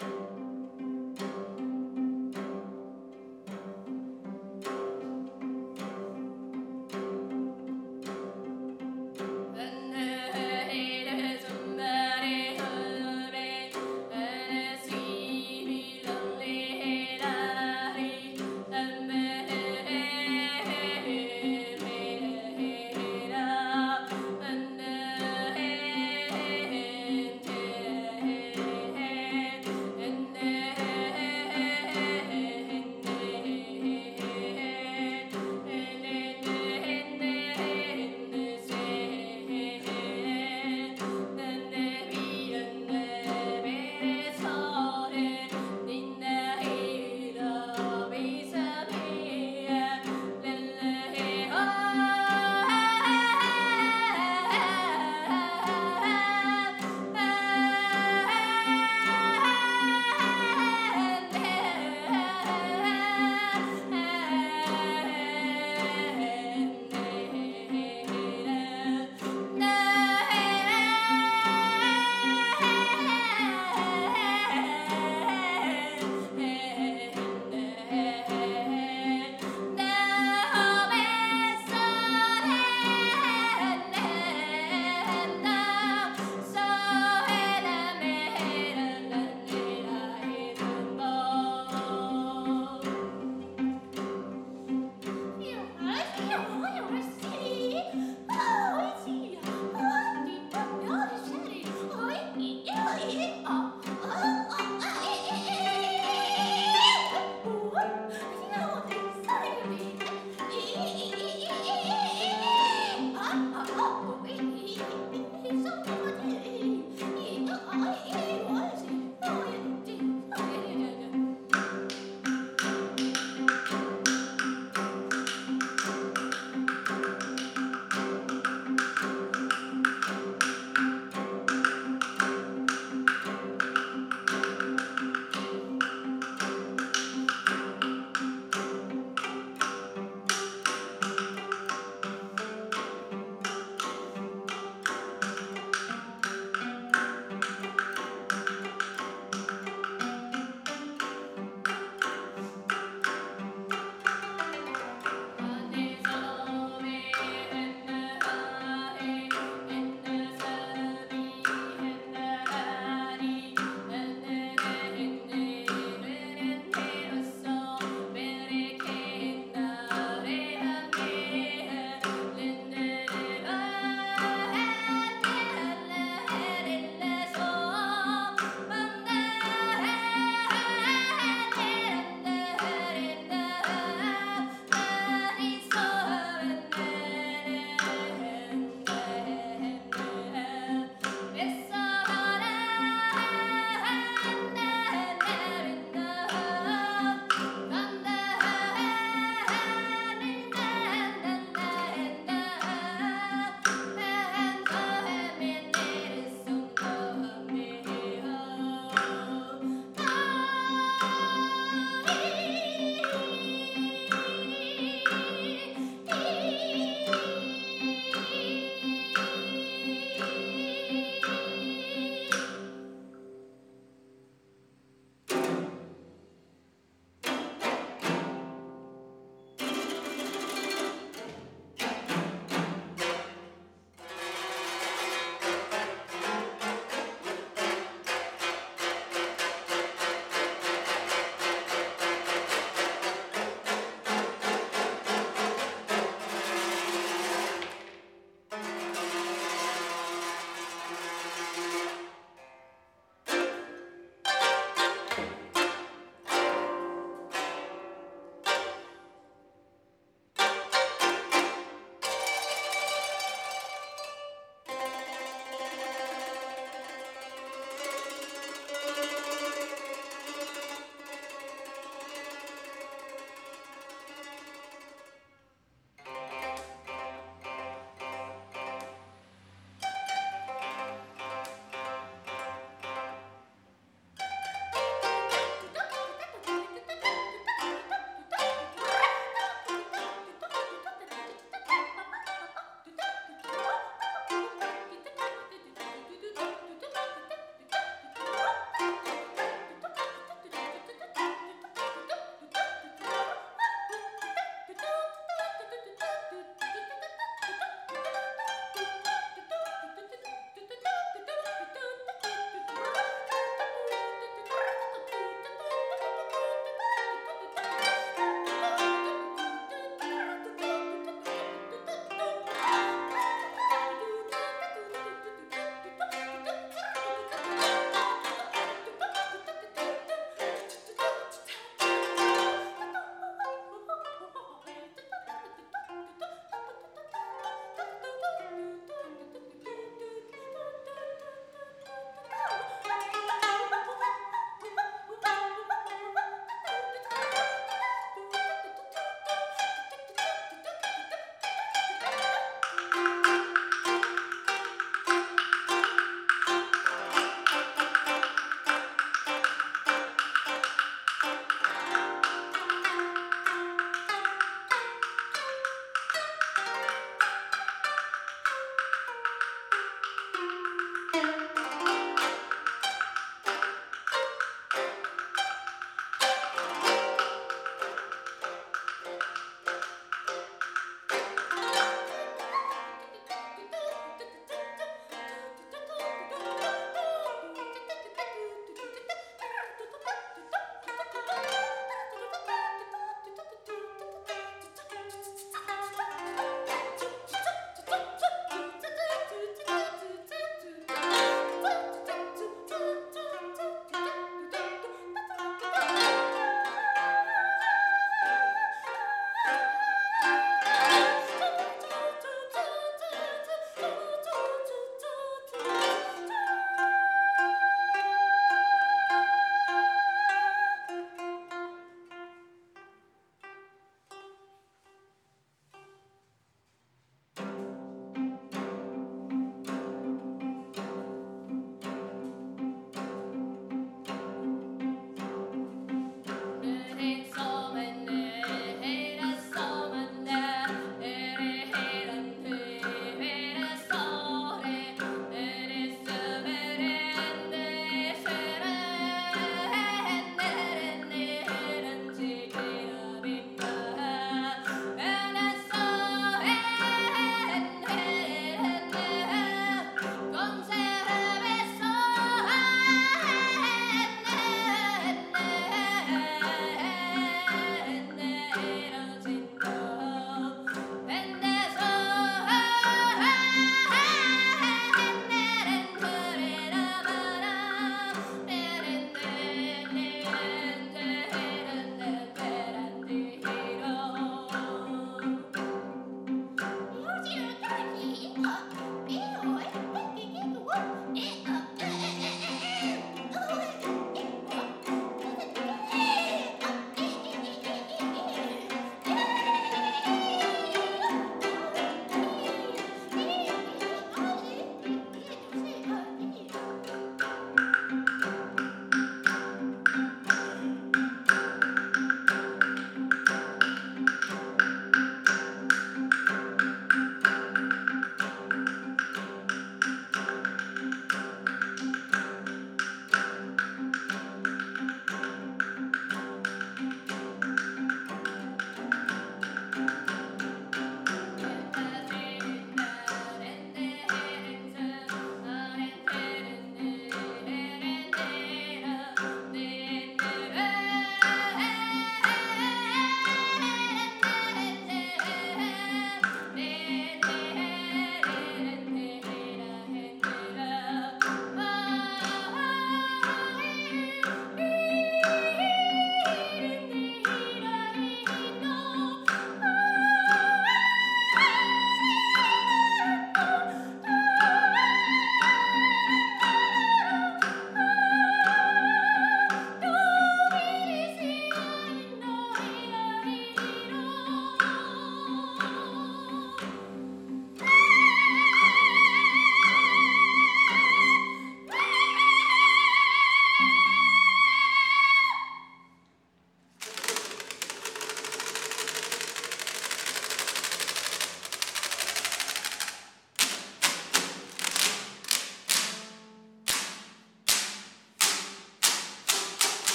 you